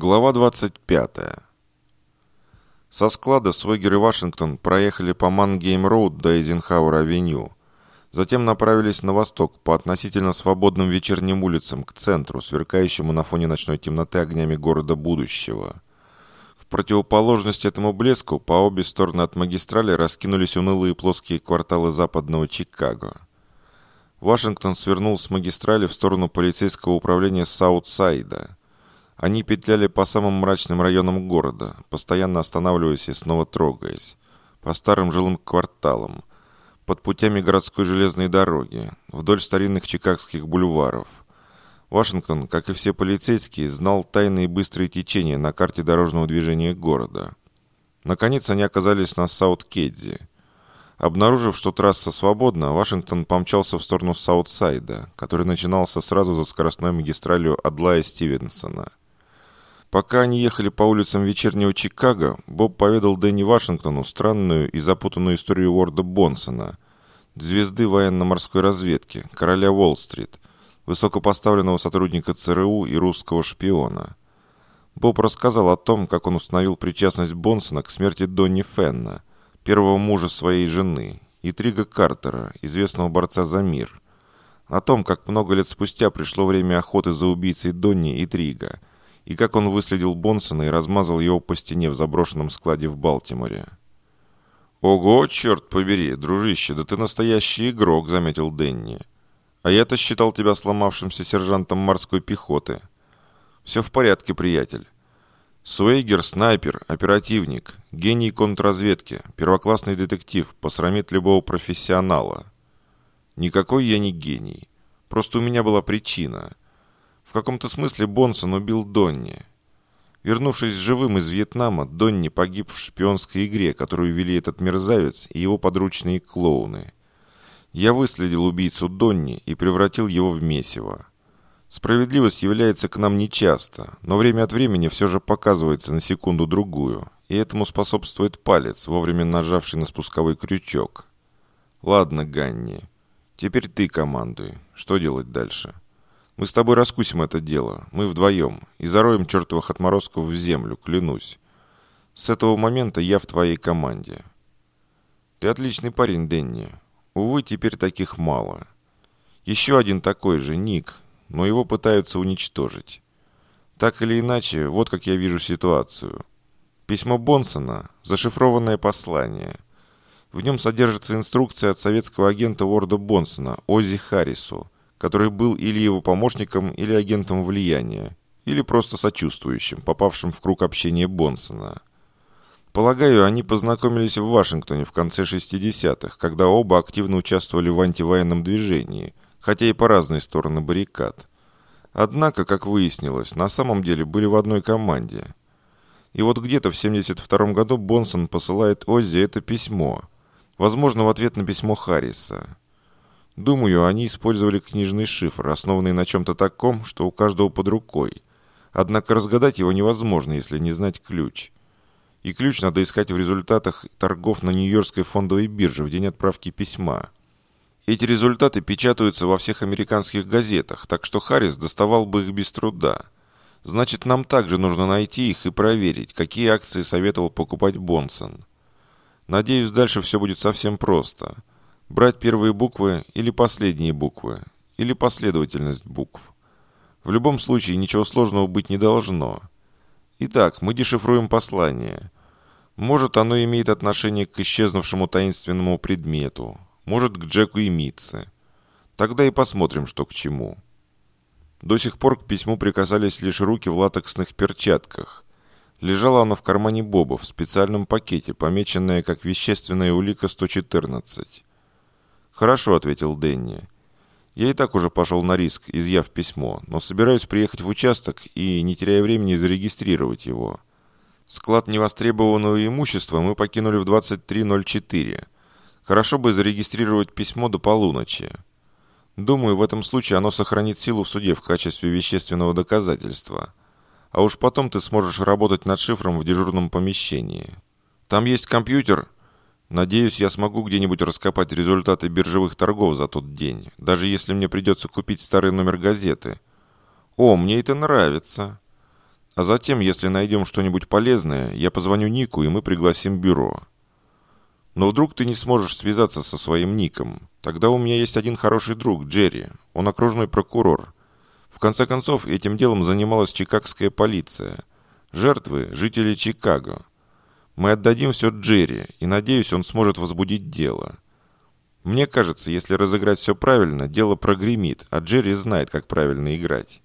Глава 25. Со склада Свегер и Вашингтон проехали по Мангейм-Роуд до Эйзенхауэр-авеню. Затем направились на восток по относительно свободным вечерним улицам к центру, сверкающему на фоне ночной темноты огнями города будущего. В противоположность этому блеску по обе стороны от магистрали раскинулись унылые плоские кварталы западного Чикаго. Вашингтон свернул с магистрали в сторону полицейского управления Саутсайда – они петляли по самым мрачным районам города, постоянно останавливаясь и снова трогаясь. По старым жилым кварталам, под путями городской железной дороги, вдоль старинных чикагских бульваров. Вашингтон, как и все полицейские, знал тайные быстрые течения на карте дорожного движения города. Наконец они оказались на Саут-Кедди. Обнаружив, что трасса свободна, Вашингтон помчался в сторону Саутсайда, который начинался сразу за скоростной магистралью Адлая Стивенсона. Пока они ехали по улицам вечернего Чикаго, Боб поведал Дэнни Вашингтону странную и запутанную историю Уорда Бонсона, звезды военно-морской разведки, короля Уолл-стрит, высокопоставленного сотрудника ЦРУ и русского шпиона. Боб рассказал о том, как он установил причастность Бонсона к смерти Донни Фенна, первого мужа своей жены, и Трига Картера, известного борца за мир. О том, как много лет спустя пришло время охоты за убийцей Донни и Трига – и как он выследил Бонсона и размазал его по стене в заброшенном складе в Балтиморе. «Ого, черт побери, дружище, да ты настоящий игрок», — заметил Денни. «А я-то считал тебя сломавшимся сержантом морской пехоты». «Все в порядке, приятель». Суэйгер – снайпер, оперативник, гений контрразведки, первоклассный детектив, посрамит любого профессионала. Никакой я не гений. Просто у меня была причина. В каком-то смысле Бонсон убил Донни. Вернувшись живым из Вьетнама, Донни погиб в шпионской игре, которую вели этот мерзавец и его подручные клоуны. Я выследил убийцу Донни и превратил его в месиво. Справедливость является к нам нечасто, но время от времени все же показывается на секунду-другую, и этому способствует палец, вовремя нажавший на спусковой крючок. Ладно, Ганни, теперь ты командуй. Что делать дальше?» Мы с тобой раскусим это дело, мы вдвоем, и зароем чертовых отморозков в землю, клянусь. С этого момента я в твоей команде. Ты отличный парень, Денни. Увы, теперь таких мало. Еще один такой же, Ник, но его пытаются уничтожить. Так или иначе, вот как я вижу ситуацию. Письмо Бонсона – зашифрованное послание. В нем содержится инструкция от советского агента Уорда Бонсона, Оззи Харрису – который был или его помощником, или агентом влияния, или просто сочувствующим, попавшим в круг общения Бонсона. Полагаю, они познакомились в Вашингтоне в конце 60-х, когда оба активно участвовали в антивоенном движении, хотя и по разные стороны баррикад. Однако, как выяснилось, на самом деле были в одной команде. И вот где-то в 72 году Бонсон посылает Оззи это письмо, возможно, в ответ на письмо Харриса. Думаю, они использовали книжный шифр, основанный на чем-то таком, что у каждого под рукой. Однако разгадать его невозможно, если не знать ключ. И ключ надо искать в результатах торгов на Нью-Йоркской фондовой бирже в день отправки письма. Эти результаты печатаются во всех американских газетах, так что Харрис доставал бы их без труда. Значит, нам также нужно найти их и проверить, какие акции советовал покупать Бонсон. Надеюсь, дальше все будет совсем просто – Брать первые буквы или последние буквы, или последовательность букв. В любом случае ничего сложного быть не должно. Итак, мы дешифруем послание. Может, оно имеет отношение к исчезнувшему таинственному предмету, может, к Джеку и Митце. Тогда и посмотрим, что к чему. До сих пор к письму прикасались лишь руки в латексных перчатках. Лежало оно в кармане Боба в специальном пакете, помеченное как вещественная улика 114. «Хорошо», — ответил Дэнни. «Я и так уже пошел на риск, изъяв письмо, но собираюсь приехать в участок и, не теряя времени, зарегистрировать его. Склад невостребованного имущества мы покинули в 23.04. Хорошо бы зарегистрировать письмо до полуночи. Думаю, в этом случае оно сохранит силу в суде в качестве вещественного доказательства. А уж потом ты сможешь работать над шифром в дежурном помещении. Там есть компьютер, Надеюсь, я смогу где-нибудь раскопать результаты биржевых торгов за тот день, даже если мне придется купить старый номер газеты. О, мне это нравится. А затем, если найдем что-нибудь полезное, я позвоню Нику, и мы пригласим бюро. Но вдруг ты не сможешь связаться со своим Ником. Тогда у меня есть один хороший друг, Джерри. Он окружной прокурор. В конце концов, этим делом занималась чикагская полиция. Жертвы – жители Чикаго. Мы отдадим все Джерри, и, надеюсь, он сможет возбудить дело. Мне кажется, если разыграть все правильно, дело прогремит, а Джерри знает, как правильно играть.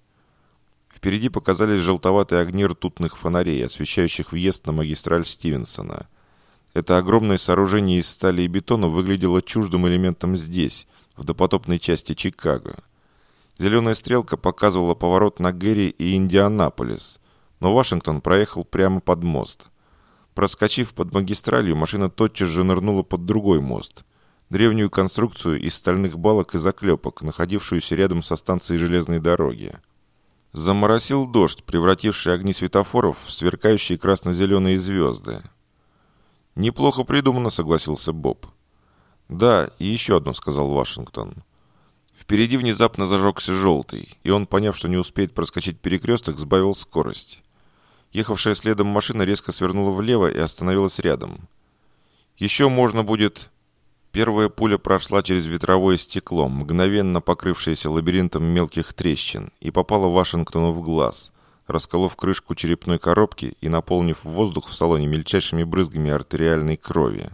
Впереди показались желтоватые огни ртутных фонарей, освещающих въезд на магистраль Стивенсона. Это огромное сооружение из стали и бетона выглядело чуждым элементом здесь, в допотопной части Чикаго. Зеленая стрелка показывала поворот на Гэри и Индианаполис, но Вашингтон проехал прямо под мост. Проскочив под магистралью, машина тотчас же нырнула под другой мост. Древнюю конструкцию из стальных балок и заклепок, находившуюся рядом со станцией железной дороги. Заморосил дождь, превративший огни светофоров в сверкающие красно-зеленые звезды. «Неплохо придумано», — согласился Боб. «Да, и еще одно», — сказал Вашингтон. Впереди внезапно зажегся желтый, и он, поняв, что не успеет проскочить перекресток, сбавил скорость. Ехавшая следом машина резко свернула влево и остановилась рядом. «Еще можно будет...» Первая пуля прошла через ветровое стекло, мгновенно покрывшееся лабиринтом мелких трещин, и попала Вашингтону в глаз, расколов крышку черепной коробки и наполнив воздух в салоне мельчайшими брызгами артериальной крови.